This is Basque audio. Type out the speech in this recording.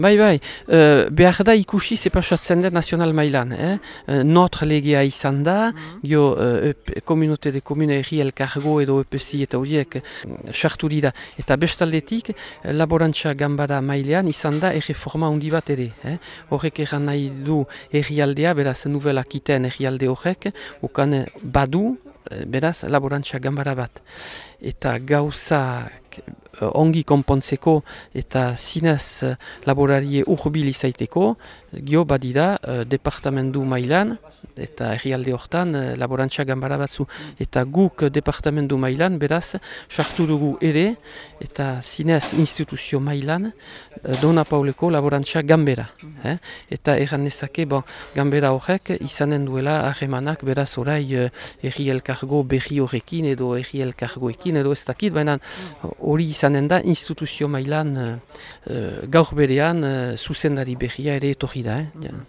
Bai, bai, uh, behar da ikusi zepasatzen den nazional mailan. Eh? Uh, Notre legea izan da, mm gio uh, komunote de komune erri elkargo edo EPSI eta horiek sartu uh, dira. Eta bestaldetik, laborantza gambara mailean izan da erreforma handi bat ere. Eh? Horrek eran nahi du errialdea, beraz nuvela kiten errialde horrek, ukan badu, beraz laborantza gambara bat. Eta gauza ongi konpontzeko eta zinez laborarie urbil izaiteko, gio badida departamendu mailan, eta herrialde hortan uh, laborantza gambara batzu. Eta guk departamendu mailan, beraz, sartu dugu ere, eta zinez instituzio mailan, uh, Dona Pauleko laborantza gambera. Eh? Eta erran nezake, bon, gambera horrek izanen duela arremanak beraz orai uh, erri elkargo berri horrekin edo erri elkargoekin edo ez dakit, baina hori izanen da instituzio mailan uh, gaur berean uh, zuzendari berria ere etorri da. Eh?